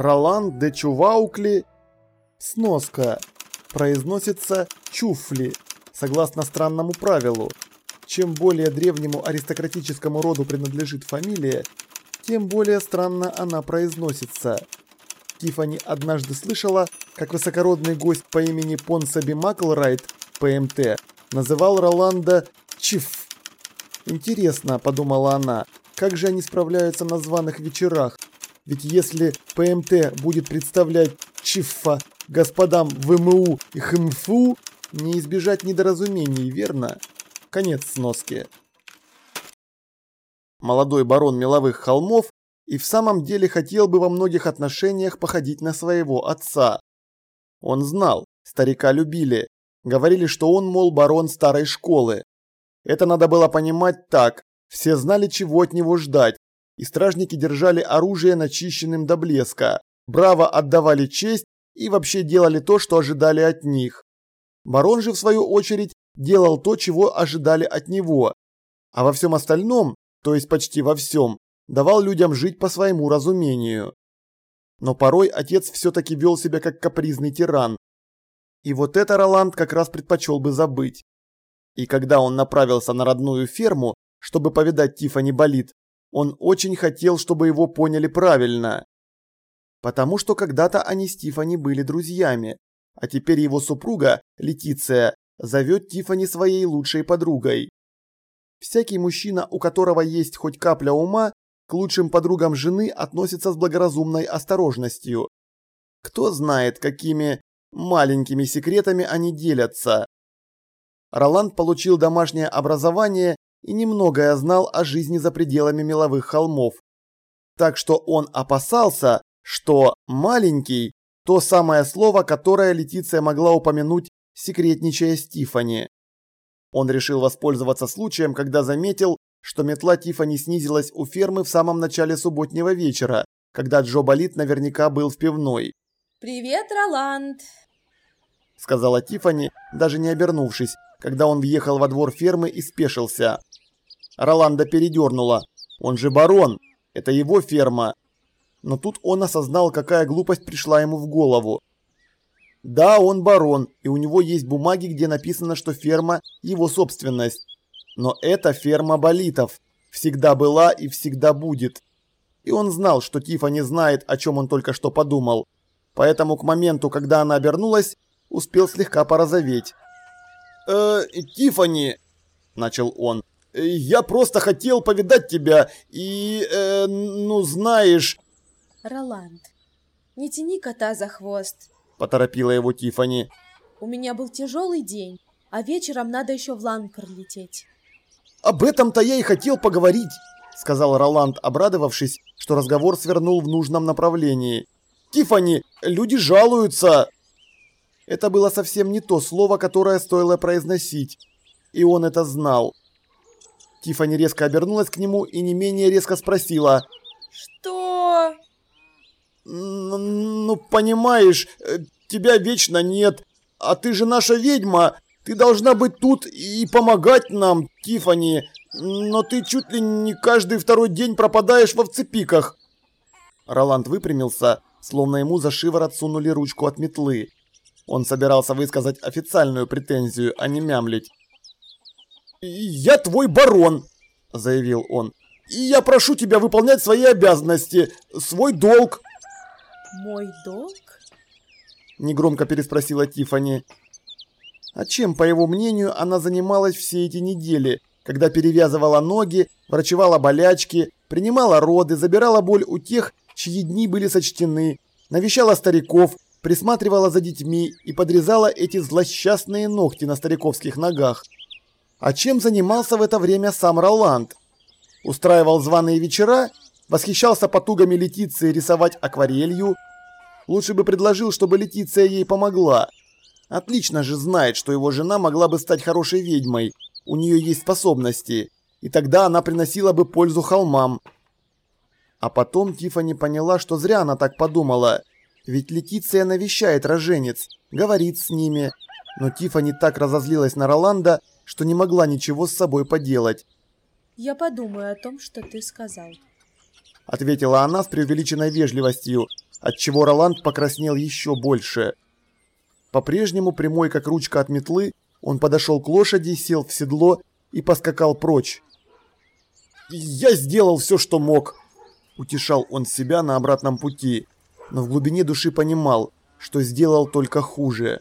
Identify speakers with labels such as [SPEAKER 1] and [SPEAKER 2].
[SPEAKER 1] Ролан де Чуваукли. Сноска. Произносится Чуфли, согласно странному правилу. Чем более древнему аристократическому роду принадлежит фамилия, тем более странно она произносится. Тифани однажды слышала, как высокородный гость по имени Понсаби Маклрайт, ПМТ, называл Роланда Чиф. Интересно, подумала она, как же они справляются на званых вечерах, ведь если ПМТ будет представлять Чифа господам ВМУ и ХМФУ, не избежать недоразумений, верно? Конец сноски. Молодой барон меловых холмов и в самом деле хотел бы во многих отношениях походить на своего отца. Он знал, старика любили, говорили, что он, мол, барон старой школы. Это надо было понимать так, все знали, чего от него ждать, и стражники держали оружие начищенным до блеска, браво отдавали честь и вообще делали то, что ожидали от них. Барон же, в свою очередь, делал то, чего ожидали от него, а во всем остальном, то есть почти во всем, давал людям жить по своему разумению. Но порой отец все-таки вел себя как капризный тиран. И вот это Роланд как раз предпочел бы забыть. И когда он направился на родную ферму, чтобы повидать Тифани Болит, он очень хотел, чтобы его поняли правильно. Потому что когда-то они с Тифани были друзьями, а теперь его супруга, Летиция, зовет Тифани своей лучшей подругой. Всякий мужчина, у которого есть хоть капля ума, к лучшим подругам жены относится с благоразумной осторожностью. Кто знает, какими маленькими секретами они делятся. Роланд получил домашнее образование и немногое знал о жизни за пределами меловых холмов. Так что он опасался, что «маленький» – то самое слово, которое Летиция могла упомянуть, секретничая с Тифани. Он решил воспользоваться случаем, когда заметил, что метла Тифани снизилась у фермы в самом начале субботнего вечера, когда Джо Болит наверняка был в пивной.
[SPEAKER 2] «Привет, Роланд!»
[SPEAKER 1] – сказала Тифани, даже не обернувшись, когда он въехал во двор фермы и спешился. Роланда передернула. Он же барон. Это его ферма. Но тут он осознал, какая глупость пришла ему в голову. Да, он барон, и у него есть бумаги, где написано, что ферма – его собственность. Но это ферма болитов. Всегда была и всегда будет. И он знал, что Тифа не знает, о чем он только что подумал. Поэтому к моменту, когда она обернулась, успел слегка порозоветь. «Э, Тифани, начал он. «Я просто хотел повидать тебя и, э, ну, знаешь...»
[SPEAKER 2] «Роланд, не тяни кота за хвост», –
[SPEAKER 1] поторопила его Тифани.
[SPEAKER 2] «У меня был тяжелый день, а вечером надо еще в Ланкар лететь».
[SPEAKER 1] «Об этом-то я и хотел поговорить», – сказал Роланд, обрадовавшись, что разговор свернул в нужном направлении. «Тифани, люди жалуются!» Это было совсем не то слово, которое стоило произносить. И он это знал. Тифани резко обернулась к нему и не менее резко спросила.
[SPEAKER 2] «Что?»
[SPEAKER 1] «Ну, понимаешь, э, тебя вечно нет. А ты же наша ведьма. Ты должна быть тут и помогать нам, Тифани. Но ты чуть ли не каждый второй день пропадаешь во вцепиках». Роланд выпрямился, словно ему за шиворот сунули ручку от метлы. Он собирался высказать официальную претензию, а не мямлить. «Я твой барон», – заявил он. «И я прошу тебя выполнять свои обязанности, свой долг».
[SPEAKER 2] «Мой долг?»
[SPEAKER 1] – негромко переспросила Тифани. А чем, по его мнению, она занималась все эти недели, когда перевязывала ноги, врачевала болячки, принимала роды, забирала боль у тех, чьи дни были сочтены, навещала стариков, присматривала за детьми и подрезала эти злосчастные ногти на стариковских ногах. А чем занимался в это время сам Роланд? Устраивал званые вечера, восхищался потугами Летиции рисовать акварелью. Лучше бы предложил, чтобы Летиция ей помогла. Отлично же знает, что его жена могла бы стать хорошей ведьмой. У нее есть способности. И тогда она приносила бы пользу холмам. А потом Тифани поняла, что зря она так подумала. Ведь Летиция навещает роженец, говорит с ними. Но Тифани так разозлилась на Роланда, что не могла ничего с собой поделать.
[SPEAKER 2] «Я подумаю о том, что ты сказал», —
[SPEAKER 1] ответила она с преувеличенной вежливостью, отчего Роланд покраснел еще больше. По-прежнему прямой, как ручка от метлы, он подошел к лошади, сел в седло и поскакал прочь. «Я сделал все, что мог», – утешал он себя на обратном пути, но в глубине души понимал, что сделал только хуже.